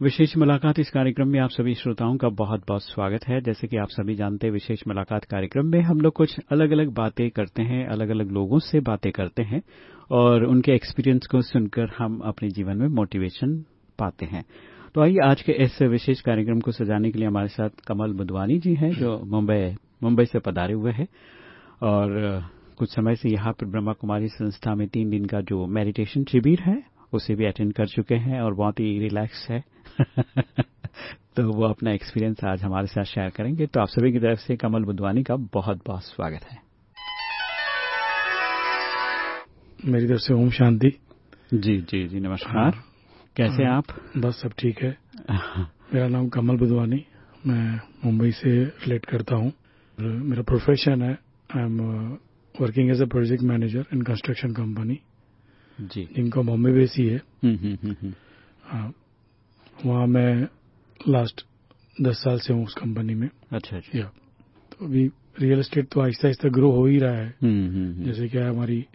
विशेष मुलाकात इस कार्यक्रम में आप सभी श्रोताओं का बहुत बहुत स्वागत है। जैसे कि आप सभी जानते हैं, विशेष मुलाकात कार्यक्रम में हम लोग कुछ अलग अलग बातें करते हैं अलग अलग लोगों से बातें करते हैं और उनके एक्सपीरियंस को सुनकर हम अपने जीवन में मोटिवेशन पाते हैं। तो आइए आज के इस विशेष कार्यक्रम को सजाने के लिए हमारे साथ कमल बुधवानी जी हैं, जो मुंबई मुंबई से पधारे हुए हैं और कुछ समय से यहाँ पर ब्रह्मा कुमारी संस्था में तीन दिन का जो मेडिटेशन शिविर है उसे भी अटेंड कर चुके हैं और बहुत ही रिलैक्स है। तो वो अपना एक्सपीरियंस आज हमारे साथ शेयर करेंगे। तो आप सभी की तरफ़ से कमल बुधवानी का बहुत बहुत स्वागत है। मेरी तरफ़ से ओम शांति। जी जी जी नमस्कार। हाँ, कैसे हाँ, आप? बस सब ठीक है। मेरा नाम कमल बुधवानी। मैं मुंबई से रिलेट करता हूँ। मेरा प्रोफेशन है। I am working as a project manager in construction company जी। जिनका बॉम्बे बेस ही। है हाँ, वहाँ मैं लास्ट दस साल से हूँ उस कंपनी में। अच्छा अच्छा। या तो अभी रियल एस्टेट तो आहिस्ता आहिस्ता ग्रो हो ही रहा है। हम्म, हम्म, हम्म। जैसे क्या हमारी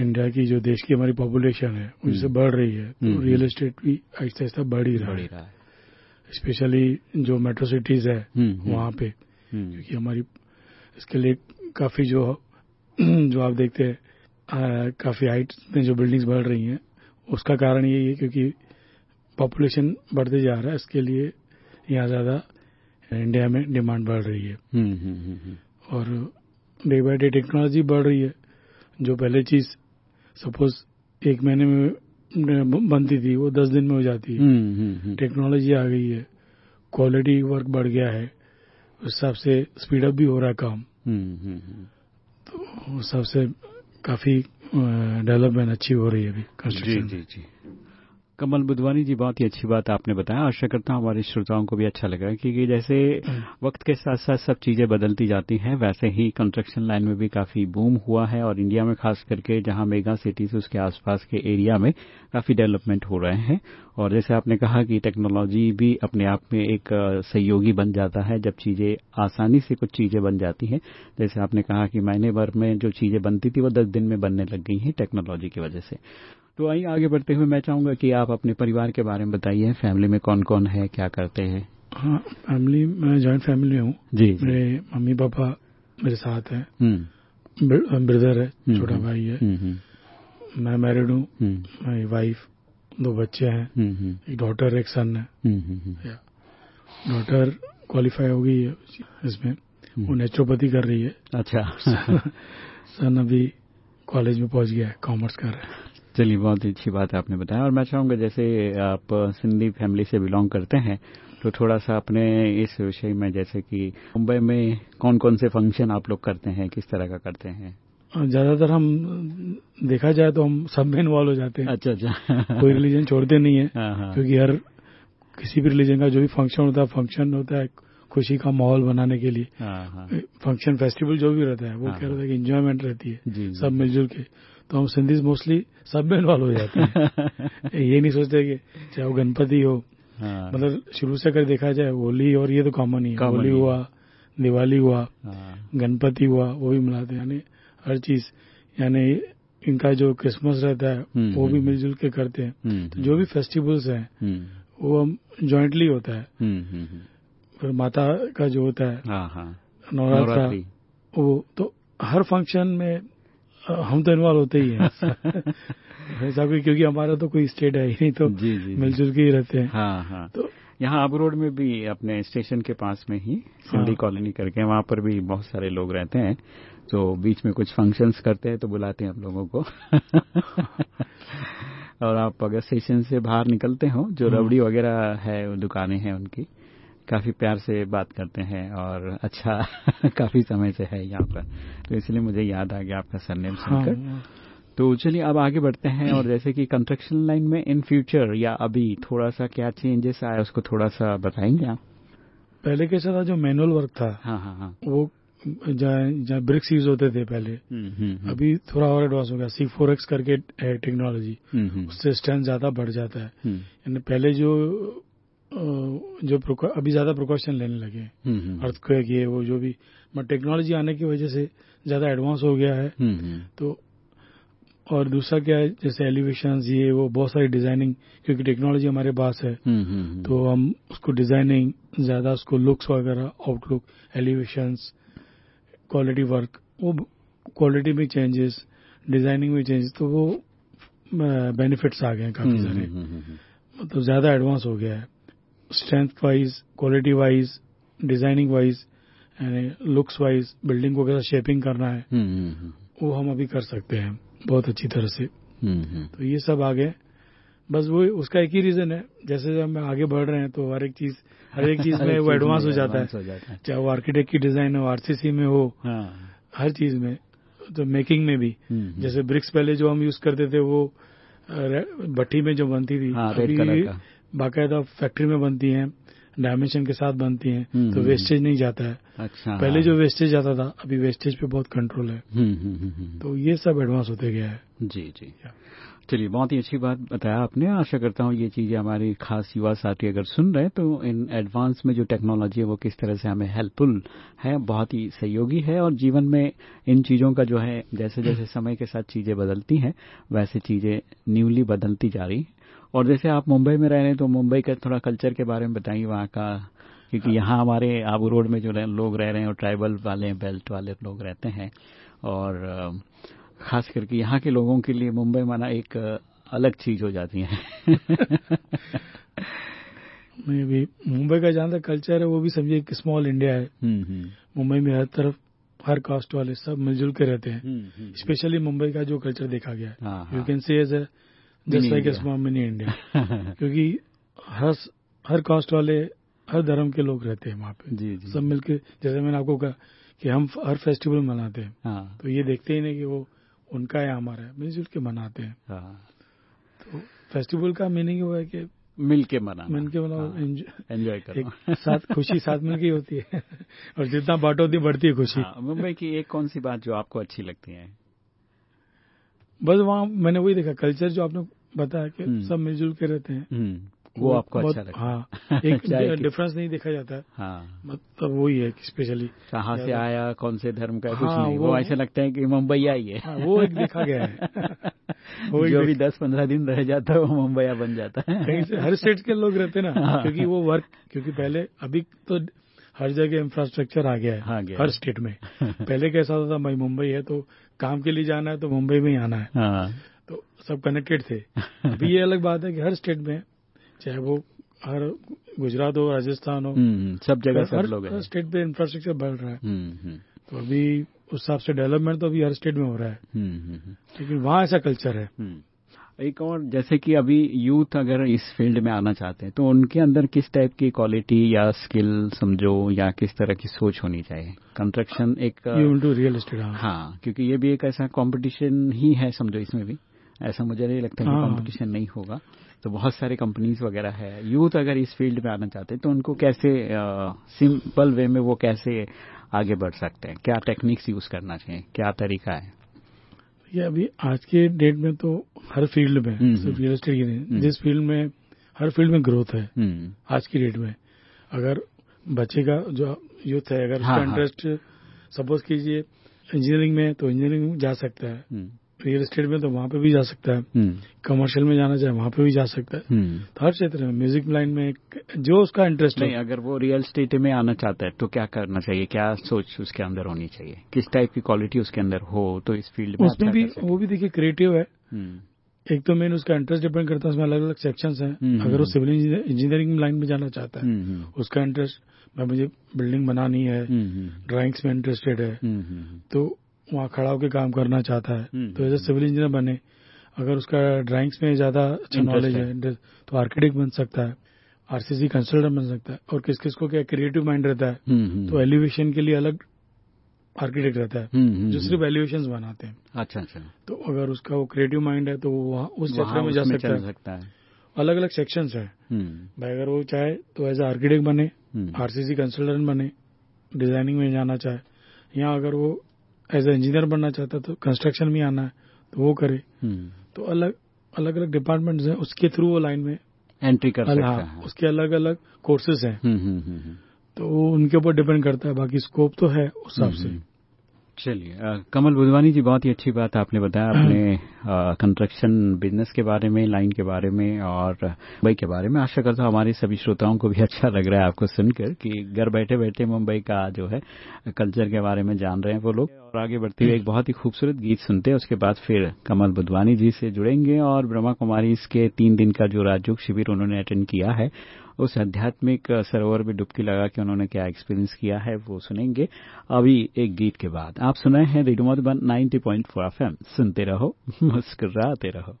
इंडिया की जो देश की हमारी पॉपुलेशन है उससे बढ़ रही है। तो रियल एस्टेट भी आहिस्ता आहिस्ता बढ़ ही रहा है। स्पेशली जो मेट्रो सिटीज़ है वहाँ पे। क्योंकि हमारी इसके लिए काफ़ी जो जो आप देखते हैं काफ़ी हाइट में जो बिल्डिंग्स बढ़ रही हैं उसका कारण यही है क्योंकि पॉपुलेशन बढ़ते जा रहा है इसके लिए यहाँ ज़्यादा इंडिया में डिमांड बढ़ रही है। और डे बाय डे टेक्नोलॉजी बढ़ रही है जो पहले चीज़ सपोज़ एक महीने में बनती थी वो दस दिन में हो जाती है। टेक्नोलॉजी आ गई है क्वालिटी वर्क बढ़ गया है उस हिसाब से स्पीड अप भी हो रहा है काम। तो उस हिसाब से काफ़ी डेवलपमेंट अच्छी हो रही है अभी कंस्ट्रक्शन जी जी। कमल बुधवानी जी बहुत ही अच्छी बात आपने बताया। आशा करता हूँ हमारे श्रोताओं को भी अच्छा लगा क्योंकि जैसे वक्त के साथ साथ सब चीज़ें बदलती जाती हैं वैसे ही कंस्ट्रक्शन लाइन में भी काफ़ी बूम हुआ है और इंडिया में खास करके जहाँ मेगा सिटीज़ उसके आसपास के एरिया में काफ़ी डेवलपमेंट हो रहे हैं। और जैसे आपने कहा कि टेक्नोलॉजी भी अपने आप में एक सहयोगी बन जाता है जब चीज़ें आसानी से कुछ चीज़ें बन जाती हैं। जैसे आपने कहा कि महीने भर में जो चीज़ें बनती थी वो दस दिन में बनने लग गई हैं टेक्नोलॉजी की वजह से। तो आइए आगे बढ़ते हुए मैं चाहूँगा कि आप अपने परिवार के बारे में बताइए। फैमिली में कौन कौन है? क्या करते हैं? हाँ फैमिली मैं जॉइंट फैमिली हूँ। जी। मेरे मम्मी पापा मेरे साथ हैं। ब्रदर है छोटा भाई है। मैं मैरिड हूँ। मेरी वाइफ दो बच्चे हैं। एक डॉटर एक सन है। डॉटर क्वालिफाई हो गई है इसमें। वो नेचुरोपैथी कर रही है। अच्छा। सन अभी कॉलेज में पहुँच गया है कॉमर्स कर रहा है। चलिए बहुत ही अच्छी बात है आपने बताया। और मैं चाहूँगा जैसे आप सिंधी फैमिली से बिलोंग करते हैं तो थोड़ा सा अपने इस विषय में जैसे कि मुंबई में कौन कौन से फ़ंक्शन आप लोग करते हैं किस तरह का करते हैं? ज़्यादातर हम देखा जाए तो हम सब में इन्वॉल्व हो जाते हैं। अच्छा अच्छा। कोई रिलीजन छोड़ते नहीं है क्योंकि हर किसी भी रिलीजन का जो भी फ़ंक्शन होता है फ़ंक्शन होता है खुशी का माहौल बनाने के लिए। फ़ंक्शन फेस्टिवल जो भी रहता है वो क्या रहता है। कि इंजॉयमेंट रहती है सब मिलजुल के। तो हम सिंधीज मोस्टली सब में इन्वॉल्व हो जाते हैं। ये नहीं सोचते कि चाहे वो गणपति हो हाँ। मतलब शुरू से अगर देखा जाए होली और ये तो कॉमन ही है। होली हुआ दिवाली हुआ हाँ। गणपति हुआ वो भी मिलाते हैं। यानी हर चीज़ यानी इनका जो क्रिसमस रहता है वो भी मिलजुल के करते हैं। तो जो भी फेस्टिवल्स हैं वो हम ज्वाइंटली होता है। फिर माता का जो होता है नवरात्रा वो तो हर फ़ंक्शन में हम तो इन्वॉल्व होते ही हैं। ऐसा कोई क्योंकि हमारा तो कोई स्टेट है ही नहीं तो जी जी मिलजुल के ही रहते हैं। हाँ हाँ। तो यहाँ आबू रोड में भी अपने स्टेशन के पास में ही सिंधी हाँ। कॉलोनी करके वहाँ पर भी बहुत सारे लोग रहते हैं तो बीच में कुछ फ़ंक्शंस करते हैं तो बुलाते हैं हम लोगों को। और आप अगर स्टेशन से बाहर निकलते हो जो हाँ। रबड़ी वगैरह है दुकानें हैं उनकी काफ़ी प्यार से बात करते हैं और अच्छा काफ़ी समय से है यहाँ पर। तो इसलिए मुझे याद आ गया आपका सरनेम सुनकर। हाँ, तो चलिए अब आगे बढ़ते हैं और जैसे कि कंस्ट्रक्शन लाइन में इन फ्यूचर या अभी थोड़ा सा क्या चेंजेस आया उसको थोड़ा सा बताएँगे आप? पहले कैसा था जो मैनुअल वर्क था हाँ हाँ हाँ। वो जहाँ ब्रिक्स यूज़ होते थे पहले हम्म, हम्म, हम्म, अभी थोड़ा और एडवांस हो गया। सी फोर एक्स करके है टेक्नोलॉजी उससे स्ट्रेंथ ज़्यादा बढ़ जाता है। यानी पहले जो जो अभी ज़्यादा प्रिकॉशन लेने लगे हैं। हम्म, हम्म, अर्थक्वेक ये वो जो भी। बट टेक्नोलॉजी आने की वजह से ज़्यादा एडवांस हो गया है। हम्म, हम्म, तो और दूसरा क्या है जैसे एलिवेशन ये वो बहुत सारी डिज़ाइनिंग क्योंकि टेक्नोलॉजी हमारे पास है। हम्म, हम्म, हम्म, तो हम उसको डिज़ाइनिंग ज़्यादा उसको लुक्स वगैरह आउटलुक एलिवेशंस क्वालिटी वर्क वो क्वालिटी में चेंजेस डिज़ाइनिंग में चेंजेस तो वो बेनिफिट्स आ गए हैं काफ़ी हम्म, सारे। हम्म, हम्म, हम्म, तो ज़्यादा एडवांस हो गया है। Strength wise quality wise designing wise यानी लुक्स वाइज बिल्डिंग को कैसा शेपिंग करना है हम्म, हम्म, हम्म, वो हम अभी कर सकते हैं बहुत अच्छी तरह से। तो ये सब आ गए बस वो उसका एक ही रीजन है। जैसे जब हम आगे बढ़ रहे हैं तो हर एक चीज़ हर एक चीज़ में वो एडवांस हो जाता है। चाहे वो आर्किटेक्ट की डिज़ाइन हो आरसीसी में हो हाँ। हर चीज़ में तो मेकिंग में भी। जैसे ब्रिक्स पहले जो हम यूज़ करते थे वो भट्टी में जो बनती थी हाँ रेड अभी कलर का। बाकायदा फैक्ट्री में बनती हैं डायमेंशन के साथ बनती हैं हम्म, तो हम्म, वेस्टेज नहीं जाता है। अच्छा पहले जो वेस्टेज जाता था अभी वेस्टेज पे बहुत कंट्रोल है। हम्म, हम्म, हम्म, हम्म, तो ये सब एडवांस होते गया है। जी जी। चलिए बहुत ही अच्छी बात बताया आपने। आशा करता हूँ ये चीज़ें हमारी खास युवा साथी अगर सुन रहे हैं तो इन एडवांस में जो टेक्नोलॉजी है वो किस तरह से हमें हेल्पफुल है बहुत ही सहयोगी है और जीवन में इन चीज़ों का जो है जैसे जैसे समय के साथ चीज़ें बदलती हैं वैसे चीज़ें न्यूली बदलती जा रही हैं। और जैसे आप मुंबई में रह रहे हैं तो मुंबई का थोड़ा कल्चर के बारे में बताइए वहाँ का क्योंकि यहाँ हमारे आबू रोड में जो लोग रह रहे हैं और ट्राइबल वाले बेल्ट वाले लोग रहते हैं। और खास करके यहाँ के लोगों के लिए मुंबई माना एक अलग चीज़ हो जाती है। मैं भी मुंबई का जहाँ तक कल्चर है वो भी समझिए एक स्मॉल इंडिया है। हम्म, हम्म, मुंबई में हर तरफ़ हर कास्ट वाले सब मिलजुल के रहते हैं। हम्म, हम्म, स्पेशली मुंबई का जो कल्चर देखा गया है। हाँ, यू हाँ। Can say as a Mini just like India. Small mini India क्योंकि हर हर कास्ट वाले हर धर्म के लोग रहते हैं वहाँ पे। जी जी। सब मिलके जैसे मैंने आपको कहा कि हम हर फेस्टिवल मनाते हैं। हाँ। तो ये देखते ही नहीं कि वो उनका है हमारा है। मिलजुल के मनाते हैं। हाँ। तो फेस्टिवल का मीनिंग वो है कि मिल के मना मिल के मनाओ एंजॉय करो। एक साथ खुशी साथ मिल के होती है। और जितना बांटो उतनी बढ़ती है खुशी। हाँ, मुंबई की एक कौन सी बात जो आपको अच्छी लगती है? बस वहाँ मैंने वही देखा कल्चर जो आपने बताया कि हम्म। सब मिलजुल के रहते हैं। हम्म, वो आपको अच्छा लगता हाँ। एक डिफरेंस नहीं देखा जाता। है। हाँ मतलब वही है स्पेशली कहाँ से आया कौन से धर्म का है, कुछ हाँ, नहीं वो वो- ऐसे लगता है कि मुंबई आई है। हाँ, वो एक देखा गया है। वो जो भी दस पंद्रह दिन रह जाता है वो मुंबईया बन जाता है। कहीं से हर स्टेट के लोग रहते ना हाँ। क्योंकि वो वर्क क्योंकि पहले अभी तो हर जगह इंफ्रास्ट्रक्चर आ गया है हाँ, हर स्टेट में। पहले कैसा होता था मुंबई है तो काम के लिए जाना है तो मुंबई में ही आना है। हाँ। तो सब कनेक्टेड थे। अभी ये अलग बात है कि हर स्टेट में चाहे वो हर गुजरात हो राजस्थान हो हम्म, सब जगह सब हर, लोग हर स्टेट पे इंफ्रास्ट्रक्चर बढ़ रहा है। हम्म, हम्म, तो अभी उस हिसाब से डेवलपमेंट तो अभी हर स्टेट में हो रहा है। हम्म, हम्म, हम्म। लेकिन वहाँ ऐसा कल्चर है। हम्म। एक और जैसे कि अभी यूथ अगर इस फ़ील्ड में आना चाहते हैं तो उनके अंदर किस टाइप की क्वालिटी या स्किल समझो या किस तरह की सोच होनी चाहिए? कंस्ट्रक्शन एक रियल एस्टेट हाँ। हाँ क्योंकि ये भी एक ऐसा कंपटीशन ही है समझो इसमें भी। ऐसा मुझे नहीं लगता कि हाँ। कंपटीशन नहीं होगा। तो बहुत सारे कंपनीज़ वगैरह है। यूथ अगर इस फ़ील्ड में आना चाहते हैं तो उनको कैसे सिंपल वे में वो कैसे आगे बढ़ सकते हैं? क्या टेक्निक्स यूज़ करना चाहिए? क्या तरीका है? ये अभी आज के डेट में तो हर फ़ील्ड में हम्म, सिर्फ़ रियल एस्टेट की नहीं हम्म। जिस फ़ील्ड में हर फ़ील्ड में ग्रोथ है हम्म। आज की डेट में। अगर बच्चे का जो यूथ है अगर हाँ, उसका हाँ। इंटरेस्ट सपोज़ कीजिए इंजीनियरिंग में तो इंजीनियरिंग में जा सकता है। हम्म। रियल एस्टेट में तो वहाँ पे भी जा सकता है। हम्म। कमर्शियल में जाना चाहे वहाँ पे भी जा सकता है। हम्म। तो हर क्षेत्र में म्यूज़िक लाइन में जो उसका इंटरेस्ट नहीं अगर वो रियल स्टेट में आना चाहता है तो क्या करना चाहिए? क्या सोच उसके अंदर होनी चाहिए? किस टाइप की क्वालिटी उसके अंदर हो तो इस फ़ील्ड में उसमें अच्छा भी वो भी देखिए क्रिएटिव है। हम्म, एक तो मेन उसका इंटरेस्ट डिपेंड करता है उसमें अलग अलग सेक्शंस हैं। हम्म, अगर वो हम्म। सिविल इंजीनियरिंग लाइन में जाना चाहता है हम्म, हम्म, उसका इंटरेस्ट मैं मुझे बिल्डिंग बनानी है हम्म, हम्म, ड्राइंग्स में इंटरेस्टेड है। हम्म, हम्म, तो वहाँ खड़ा होकर काम करना चाहता है हम्म, तो एज ए सिविल इंजीनियर बने। अगर उसका ड्राइंग्स में ज़्यादा अच्छा नॉलेज है। तो आर्किटेक्ट बन सकता है आरसीसी कंसल्टेंट बन सकता है और किस किस को क्या क्रिएटिव माइंड रहता है हम्म, हम्म, तो एलिवेशन के लिए अलग आर्किटेक्ट रहता है हम्म, हम्म, जो सिर्फ़ एलिवेशन बनाते हैं। अच्छा अच्छा। तो अगर उसका वो क्रिएटिव माइंड है तो वो वहाँ उस क्षेत्र में जा सकता है। सकता है। अलग अलग सेक्शन है। हम्म, भाई अगर वो चाहे तो एज ए आर्किटेक्ट बने आरसीसी कंसल्टेंट बने डिज़ाइनिंग में जाना चाहे या अगर वो एज ए इंजीनियर बनना चाहता है तो कंस्ट्रक्शन में आना है तो वो करे। तो अलग अलग अलग डिपार्टमेंट है उसके थ्रू वो लाइन में एंट्री कर सकता हाँ, है। उसके अलग अलग कोर्सेज हैं तो उनके ऊपर डिपेंड करता है बाकी स्कोप तो है उस हिसाब से। चलिए कमल बुधवानी जी बहुत ही अच्छी बात आपने बताया अपने कंस्ट्रक्शन बिज़नेस के बारे में लाइन के बारे में और मुंबई के बारे में। आशा करता हूँ हमारे सभी श्रोताओं को भी अच्छा लग रहा है आपको सुनकर कि घर बैठे बैठे मुंबई का जो है कल्चर के बारे में जान रहे हैं वो लोग। और आगे बढ़ते हुए एक बहुत ही खूबसूरत गीत सुनते हैं उसके बाद फिर कमल बुधवानी जी से जुड़ेंगे और ब्रह्मा कुमारी इसके तीन दिन का जो राजयोग शिविर उन्होंने अटेंड किया है उस आध्यात्मिक सरोवर में डुबकी लगा के उन्होंने क्या एक्सपीरियंस किया है, वो सुनेंगे अभी एक गीत के बाद। आप सुनाए हैं रेडियो मधुबन 90.4 पॉइंट सुनते रहो, मुस्कुराते रहो।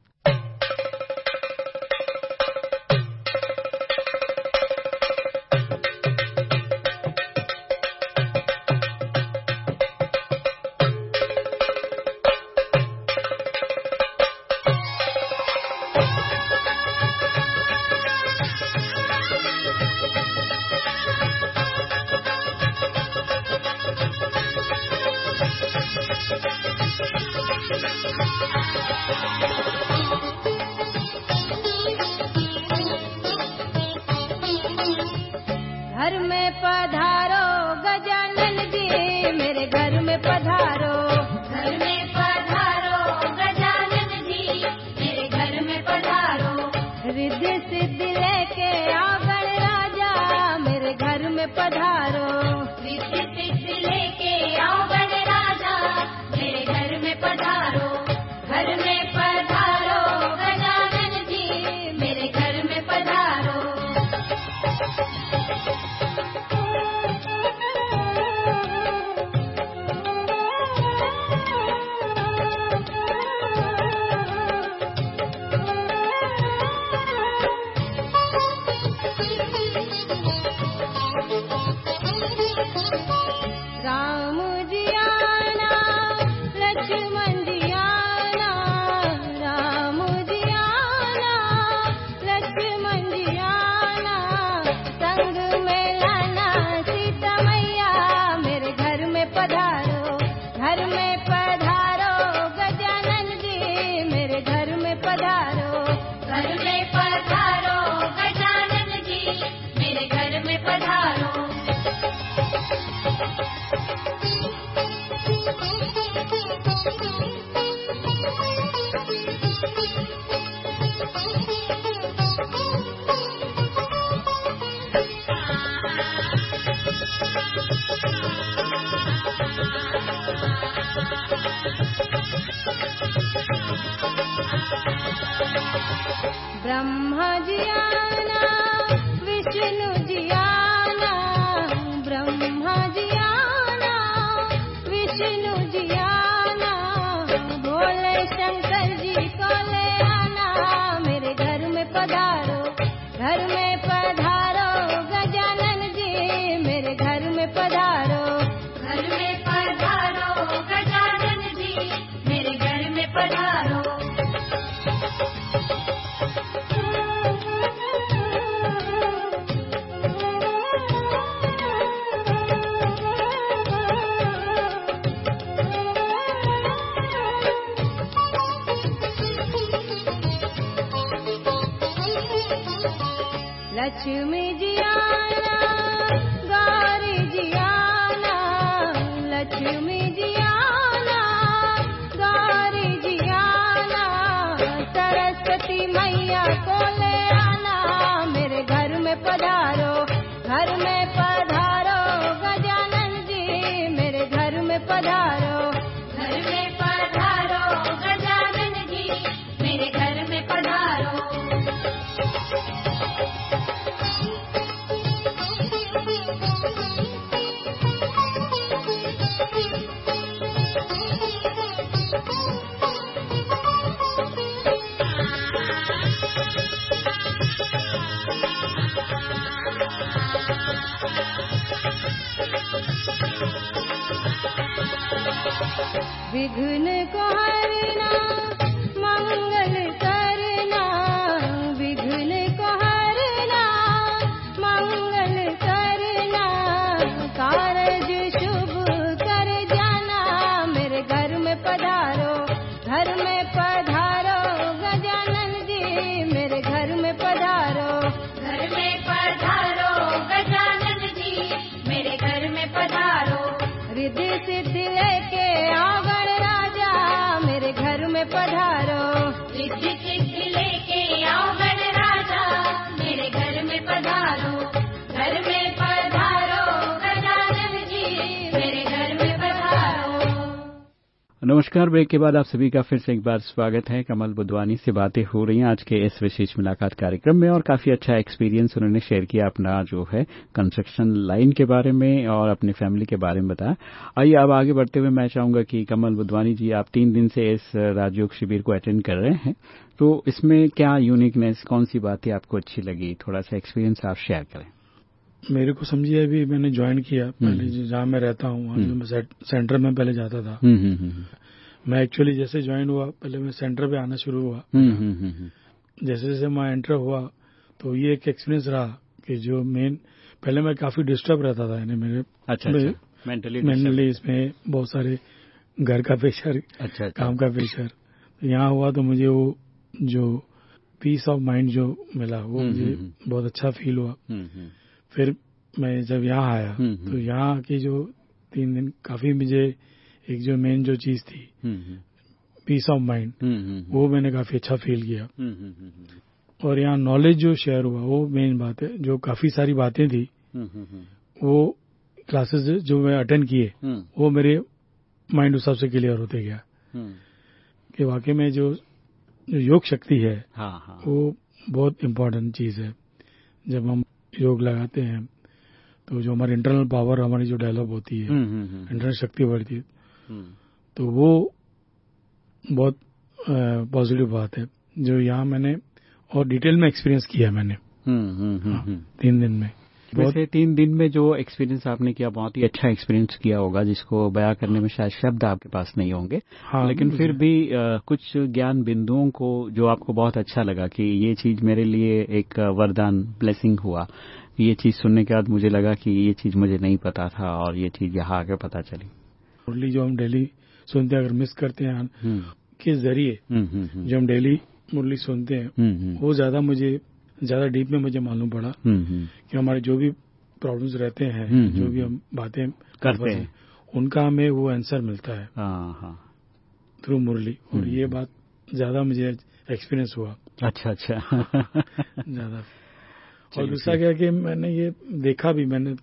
विष्णु जिया जी आना गौरी विघ्न को हरना मंगल करना नमस्कार ब्रेक के बाद आप सभी का फिर से एक बार स्वागत है। कमल बुधवानी से बातें हो रही हैं आज के इस विशेष मुलाकात कार्यक्रम में और काफ़ी अच्छा एक्सपीरियंस उन्होंने शेयर किया अपना जो है कंस्ट्रक्शन लाइन के बारे में और अपनी फैमिली के बारे में बताया। आइए अब आगे बढ़ते हुए मैं चाहूँगा कि कमल बुधवानी जी आप तीन दिन से इस राजयोग शिविर को अटेंड कर रहे हैं। तो इसमें क्या यूनिकनेस कौन सी बातें आपको अच्छी लगी? थोड़ा सा एक्सपीरियंस आप शेयर करें। मेरे को समझिए अभी मैंने ज्वाइन किया। पहले जो- जहाँ मैं रहता हूँ वहाँ जो मैं सेंटर पहले जाता था। हम्म हम्म हम्म। मैं एक्चुअली जैसे ज्वाइन हुआ पहले मैं सेंटर पे आना शुरू हुआ। हम्म हम्म हम्म जैसे जैसे मैं एंटर हुआ तो ये एक एक्सपीरियंस रहा कि जो मेन पहले मैं काफ़ी डिस्टर्ब रहता था यानी मेरे अच्छा मैं- अच्छा। मेंटली मेनली इसमें बहुत सारे घर का प्रेशर अच्छा अच्छा। काम का प्रेशर यहाँ हुआ तो मुझे वो जो पीस ऑफ़ माइंड जो मिला वो मुझे बहुत अच्छा फील हुआ। फिर मैं जब यहाँ आया। तो यहाँ की जो तीन दिन काफ़ी मुझे एक जो मेन जो चीज़ थी पीस ऑफ़ माइंड वो मैंने काफ़ी अच्छा फील किया। हम्म हम्म हम्म और यहाँ नॉलेज जो शेयर हुआ वो मेन बात है जो काफ़ी सारी बातें थी वो क्लासेस जो मैं अटेंड किए वो मेरे माइंड उस हिसाब से क्लियर होते गया कि वाकई में जो जो योग शक्ति है हाँ हाँ। वो बहुत इम्पोर्टेंट चीज़ है। जब हम योग लगाते हैं तो जो हमारी इंटरनल पावर हमारी जो डेवलप होती है इंटरनल शक्ति बढ़ती है तो वो बहुत पॉजिटिव बात है जो यहाँ मैंने और डिटेल में एक्सपीरियंस किया मैंने। हम्म हम्म हम्म हम्म। तीन दिन में। वैसे तीन दिन में जो एक्सपीरियंस आपने किया बहुत ही अच्छा एक्सपीरियंस किया होगा जिसको बयां करने में शायद शब्द आपके पास नहीं होंगे। हाँ लेकिन फिर भी अ, कुछ ज्ञान बिंदुओं को जो आपको बहुत अच्छा लगा कि ये चीज़ मेरे लिए एक वरदान ब्लेसिंग हुआ। ये चीज़ सुनने के बाद मुझे लगा कि ये चीज़ मुझे नहीं पता था और ये चीज़ यहाँ आगे पता चली। मुरली जो हम डेली सुनते हैं अगर मिस करते हैं हम्म। के ज़रिए हम्म हम्म जो हम डेली मुरली सुनते हैं वो ज़्यादा मुझे ज़्यादा डीप में मुझे मालूम पड़ा कि हमारे जो भी प्रॉब्लम्स रहते हैं जो भी हम बातें करते हैं। उनका हमें वो आंसर मिलता है। हाँ हाँ। थ्रू मुरली। और। ये बात ज़्यादा मुझे एक्सपीरियंस हुआ। अच्छा अच्छा। ज़्यादा। और दूसरा क्या है कि मैंने ये देखा भी मैंने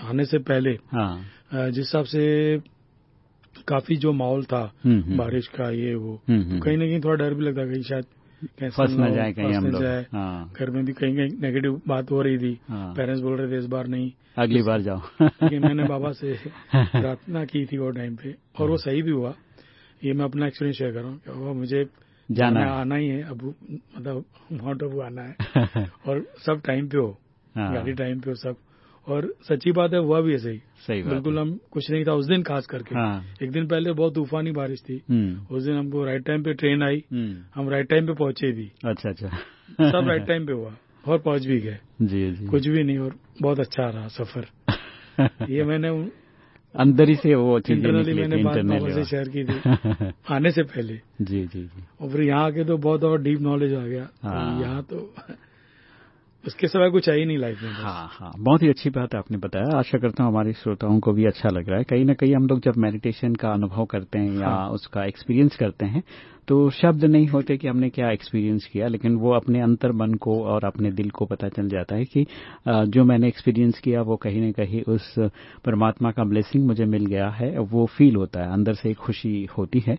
आने से पहले हाँ। जिस हिसाब से काफ़ी जो माहौल था हम्म, हम्म। बारिश का ये वो। हम्म, तो। कहीं ना कहीं थोड़ा डर भी लगता कहीं शायद फंस ना जाए कहीं हम लोग। हाँ। घर में भी कहीं कहीं नेगेटिव बात हो रही थी। हाँ। पेरेंट्स बोल रहे थे इस बार नहीं। अगली बार जाओ। लेकिन मैंने बाबा से प्रार्थना की थी वो टाइम पे और वो सही भी हुआ। ये मैं अपना एक्सपीरियंस शेयर कर रहा हूँ मुझे जाना है। आना ही है अब मतलब माउंट आबू आना है। और सब टाइम पे हो हाँ, गाड़ी टाइम पे हो सब। और सच्ची बात है हुआ भी ऐसे ही। सही बात बिल्कुल हम कुछ नहीं था उस दिन खास करके। हाँ। एक दिन पहले बहुत तूफानी बारिश थी। हम्म। उस दिन हमको राइट टाइम पे ट्रेन आई। हम्म। हम राइट टाइम पे पहुँचे भी। अच्छा अच्छा। सब राइट टाइम पे हुआ। और पहुँच भी गए। जी जी। कुछ भी नहीं और बहुत अच्छा रहा सफ़र। ये मैंने अंदर ही से वो इंटरनली मैंने बात से शेयर की थी। आने से पहले। जी जी जी। और फिर यहाँ आके तो बहुत और डीप नॉलेज आ गया। तो हाँ। यहाँ तो उसके सिवा कुछ आई ही नहीं लाइफ में हाँ हाँ। बहुत ही अच्छी बात आपने बताया। आशा करता हूँ हमारे श्रोताओं को भी अच्छा लग रहा है। कहीं ना कहीं हम लोग जब मेडिटेशन का अनुभव करते हैं या हाँ। उसका एक्सपीरियंस करते हैं तो शब्द नहीं होते कि हमने क्या एक्सपीरियंस किया लेकिन वो अपने अंतर मन को और अपने दिल को पता चल जाता है कि जो मैंने एक्सपीरियंस किया वो कहीं न कहीं उस परमात्मा का ब्लेसिंग मुझे मिल गया है वो फील होता है अंदर से एक खुशी होती है।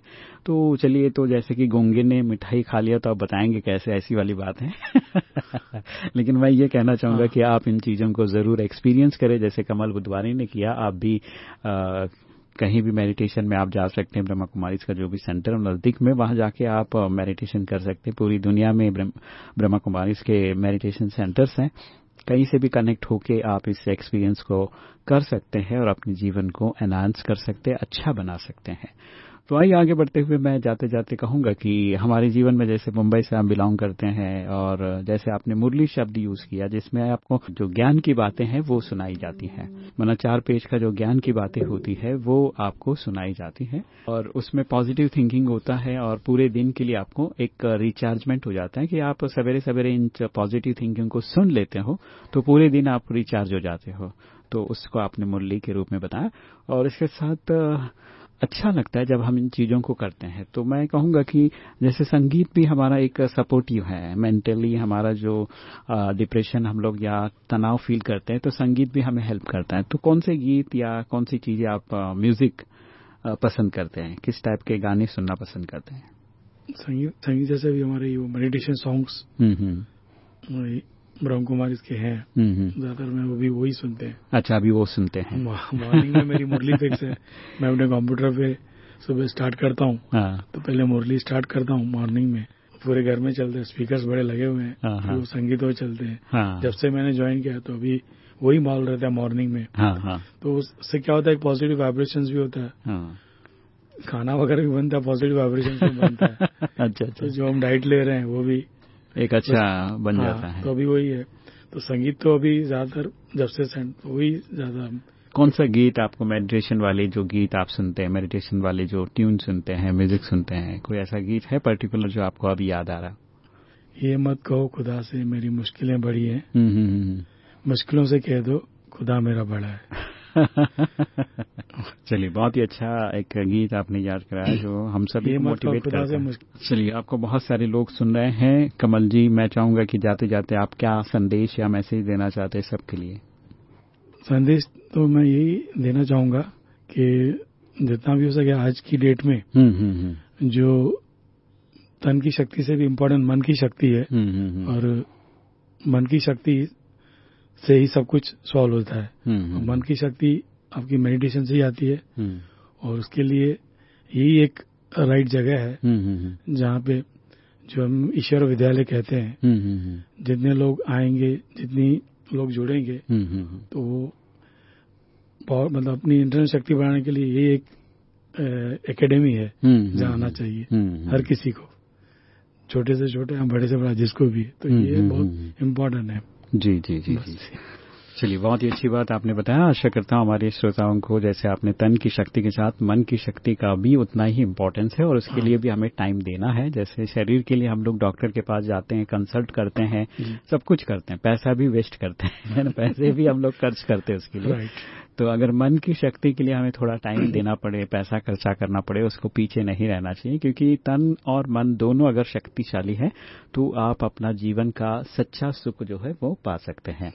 तो चलिए तो जैसे कि गोंगे ने मिठाई खा लिया तो आप बताएँगे कैसे ऐसी वाली बात है। लेकिन मैं ये कहना चाहूँगा कि आप इन चीज़ों को ज़रूर एक्सपीरियंस करें जैसे कमल बुधवारी ने किया आप भी आ, कहीं भी मेडिटेशन में आप जा सकते हैं, ब्रह्मा कुमारी का जो भी सेंटर है नज़दीक में वहाँ जाके आप मेडिटेशन कर सकते हैं। पूरी दुनिया में ब्रह्मा कुमारी के मेडिटेशन सेंटर्स हैं। कहीं से भी कनेक्ट होके आप इस एक्सपीरियंस को कर सकते हैं और अपने जीवन को एनहांस कर सकते हैं अच्छा बना सकते हैं। तो आइए आगे बढ़ते हुए मैं जाते जाते कहूँगा कि हमारे जीवन में जैसे मुंबई से हम बिलोंग करते हैं और जैसे आपने मुरली शब्द यूज़ किया, जिसमें आपको जो ज्ञान की बातें हैं, वो सुनाई जाती हैं। मतलब चार पेज का जो ज्ञान की बातें होती है, वो आपको सुनाई जाती है और उसमें पॉजिटिव थिंकिंग होता है और पूरे दिन के लिए आपको एक रिचार्जमेंट हो जाता है कि आप सवेरे सवेरे इन पॉजिटिव थिंकिंग को सुन लेते हो तो पूरे दिन आप रिचार्ज हो जाते हो। तो उसको आपने मुरली के रूप में बताया और इसके साथ अच्छा लगता है जब हम इन चीज़ों को करते हैं। तो मैं कहूँगा कि जैसे संगीत भी हमारा एक सपोर्टिव है मेंटली हमारा जो डिप्रेशन हम लोग या तनाव फील करते हैं तो संगीत भी हमें हेल्प करता है। तो कौन से गीत या कौन सी चीज़ें आप म्यूज़िक पसंद करते हैं? किस टाइप के गाने सुनना पसंद करते हैं? संगीत संगीत जैसे भी हमारे मेडिटेशन सॉन्ग्स ब्रह्म कुमार इसके हैं। ज़्यादातर मैं वो भी वही सुनते हैं। अच्छा अभी वो सुनते हैं। मॉर्निंग में मेरी मुरली फिक्स है। मैं अपने कंप्यूटर पे सुबह स्टार्ट करता हूँ। तो पहले मुरली स्टार्ट करता हूँ मॉर्निंग में। पूरे घर में चलते हैं। स्पीकर्स बड़े लगे हुए हैं। फिर वो संगीत वो चलते हैं। जब से मैंने ज्वाइन किया तो अभी वही माहौल रहता है मॉर्निंग में। तो उससे क्या होता है पॉजिटिव वाइब्रेशन भी होता है। खाना वगैरह भी बनता है पॉजिटिव वाइब्रेशन भी बनता है। अच्छा अच्छा। तो जो हम डाइट ले रहे हैं वो भी एक अच्छा बन हाँ, जाता है। तो अभी वही है। तो संगीत तो अभी ज़्यादातर जब से वही ज़्यादा कौन सा गीत आपको मेडिटेशन वाले जो गीत आप सुनते हैं मेडिटेशन वाले जो ट्यून सुनते हैं म्यूज़िक सुनते हैं कोई ऐसा गीत है पर्टिकुलर जो आपको अभी याद आ रहा? ये मत कहो खुदा से मेरी मुश्किलें बड़ी हैं। हम्म, हम्म, हम्म। मुश्किलों से कह दो खुदा मेरा बड़ा है। चलिए बहुत ही अच्छा एक गीत आपने याद कराया जो हम सभी को मोटिवेट करता है। चलिए आपको बहुत सारे लोग सुन रहे हैं। कमल जी मैं चाहूँगा कि जाते जाते आप क्या संदेश या मैसेज देना चाहते हैं सबके लिए? संदेश तो मैं यही देना चाहूँगा कि जितना भी हो सके आज की डेट में जो तन की शक्ति से भी इम्पोर्टेंट मन की शक्ति है और मन की शक्ति से ही सब कुछ सॉल्व होता है। मन की शक्ति आपकी मेडिटेशन से ही आती है। और उसके लिए यही एक राइट जगह है जहाँ पे जो हम ईश्वर विद्यालय कहते हैं जितने लोग आएँगे जितनी लोग जुड़ेंगे तो वो मतलब अपनी इंटरनल शक्ति बढ़ाने के लिए ये एक एकेडमी है जहाँ आना चाहिए हर किसी को। छोटे से छोटे या बड़े से बड़ा जिसको भी तो ये बहुत इम्पोर्टेंट है। जी जी जी जी। चलिए बहुत ही अच्छी बात आपने बताया। आशा करता हूँ हमारे श्रोताओं को जैसे आपने तन की शक्ति के साथ मन की शक्ति का भी उतना ही इम्पोर्टेंस है और उसके हाँ। लिए भी हमें टाइम देना है। जैसे शरीर के लिए हम लोग डॉक्टर के पास जाते हैं कंसल्ट करते हैं सब कुछ करते हैं। पैसा भी वेस्ट करते हैं पैसे भी हम लोग खर्च करते हैं उसके लिए। तो अगर मन की शक्ति के लिए हमें थोड़ा टाइम देना पड़े पैसा खर्चा करना पड़े उसको पीछे नहीं रहना चाहिए क्योंकि तन और मन दोनों अगर शक्तिशाली है तो आप अपना जीवन का सच्चा सुख जो है वो पा सकते हैं।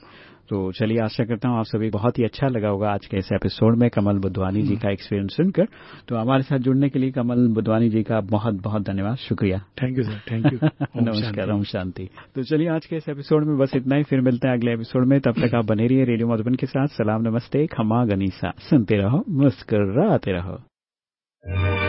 तो चलिए आशा करता हूँ आप सभी बहुत ही अच्छा लगा होगा आज के इस एपिसोड में कमल बुधवानी जी का एक्सपीरियंस सुनकर। तो हमारे साथ जुड़ने के लिए कमल बुधवानी जी का बहुत बहुत धन्यवाद। शुक्रिया। Thank you sir thank you नमस्कार ओम शांति तो चलिए आज के इस एपिसोड में बस इतना ही। फिर मिलते हैं अगले एपिसोड में। तब तक आप बने रहिए रेडियो मधुबन के साथ। सलाम नमस्ते। खमा गनीसा। सुनते रहो मुस्कराते जा रहा।